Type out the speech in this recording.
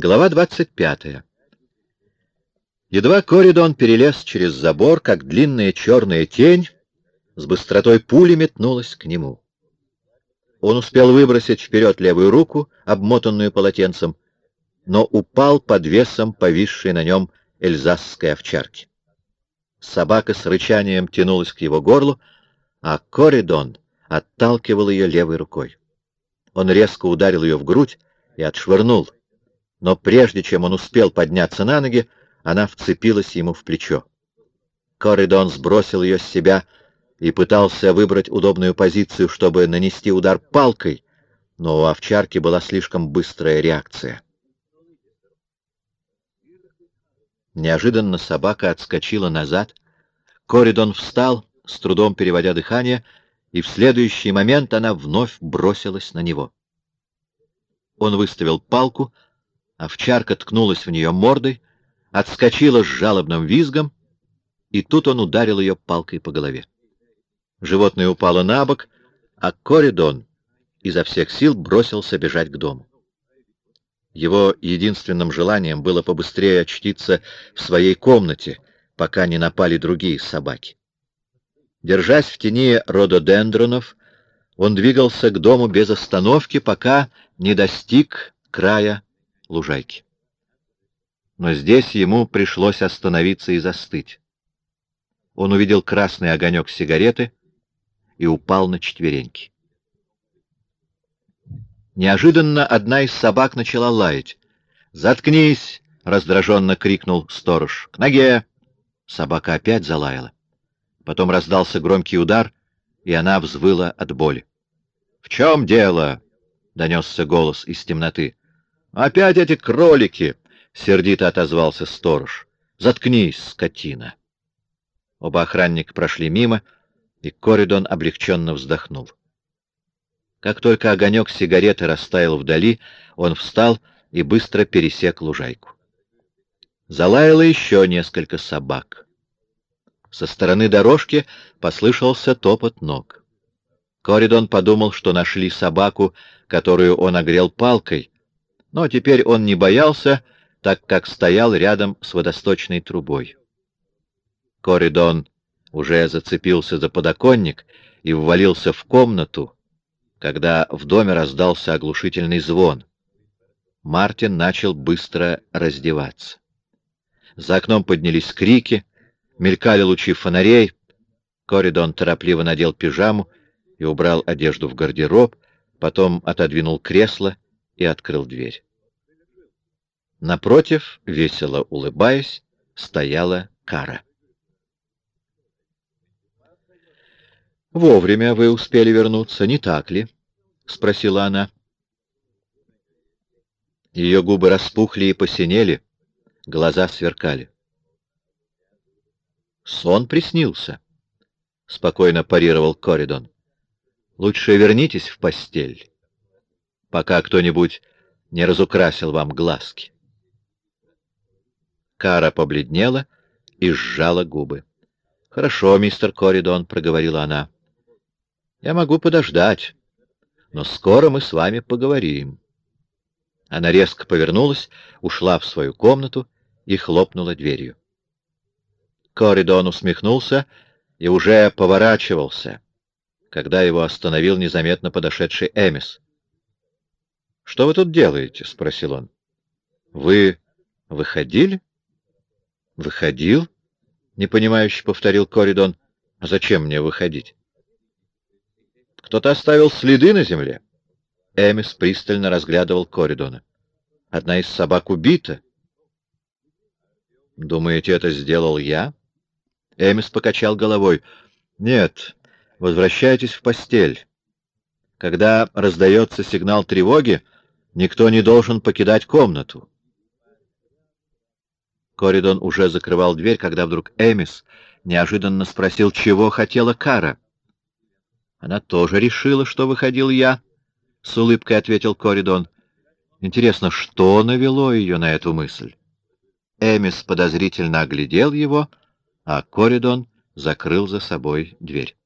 Глава 25. Едва Коридон перелез через забор, как длинная черная тень с быстротой пули метнулась к нему. Он успел выбросить вперед левую руку, обмотанную полотенцем, но упал под весом повисшей на нем эльзасской овчарки. Собака с рычанием тянулась к его горлу, а Коридон отталкивал ее левой рукой. Он резко ударил ее в грудь и отшвырнул — но прежде чем он успел подняться на ноги, она вцепилась ему в плечо. Коридон сбросил ее с себя и пытался выбрать удобную позицию, чтобы нанести удар палкой, но у овчарки была слишком быстрая реакция. Неожиданно собака отскочила назад. Коридон встал, с трудом переводя дыхание, и в следующий момент она вновь бросилась на него. Он выставил палку, Овчарка ткнулась в нее мордой, отскочила с жалобным визгом, и тут он ударил ее палкой по голове. Животное упало на бок, а Коридон изо всех сил бросился бежать к дому. Его единственным желанием было побыстрее очтиться в своей комнате, пока не напали другие собаки. Держась в тени рододендронов, он двигался к дому без остановки, пока не достиг края лужайки. Но здесь ему пришлось остановиться и застыть. Он увидел красный огонек сигареты и упал на четвереньки. Неожиданно одна из собак начала лаять. «Заткнись!» — раздраженно крикнул сторож. «К ноге!» Собака опять залаяла. Потом раздался громкий удар, и она взвыла от боли. «В чем дело?» — донесся голос из темноты. «Опять эти кролики!» — сердито отозвался сторож. «Заткнись, скотина!» Оба охранника прошли мимо, и Коридон облегченно вздохнул. Как только огонек сигареты растаял вдали, он встал и быстро пересек лужайку. Залаяло еще несколько собак. Со стороны дорожки послышался топот ног. Коридон подумал, что нашли собаку, которую он огрел палкой, но теперь он не боялся, так как стоял рядом с водосточной трубой. Коридон уже зацепился за подоконник и ввалился в комнату, когда в доме раздался оглушительный звон. Мартин начал быстро раздеваться. За окном поднялись крики, мелькали лучи фонарей. Коридон торопливо надел пижаму и убрал одежду в гардероб, потом отодвинул кресло и открыл дверь. Напротив, весело улыбаясь, стояла Кара. «Вовремя вы успели вернуться, не так ли?» — спросила она. Ее губы распухли и посинели, глаза сверкали. «Сон приснился», — спокойно парировал Коридон. «Лучше вернитесь в постель, пока кто-нибудь не разукрасил вам глазки». Кара побледнела и сжала губы. «Хорошо, мистер Коридон», — проговорила она. «Я могу подождать, но скоро мы с вами поговорим». Она резко повернулась, ушла в свою комнату и хлопнула дверью. Коридон усмехнулся и уже поворачивался, когда его остановил незаметно подошедший Эмис. «Что вы тут делаете?» — спросил он. «Вы выходили?» «Выходил?» — непонимающе повторил Коридон. «А зачем мне выходить?» «Кто-то оставил следы на земле?» Эмис пристально разглядывал Коридона. «Одна из собак убита». «Думаете, это сделал я?» Эмис покачал головой. «Нет, возвращайтесь в постель. Когда раздается сигнал тревоги, никто не должен покидать комнату. Коридон уже закрывал дверь, когда вдруг Эмис неожиданно спросил, чего хотела Кара. Она тоже решила, что выходил я, — с улыбкой ответил Коридон. Интересно, что навело ее на эту мысль? Эмис подозрительно оглядел его, а Коридон закрыл за собой дверь.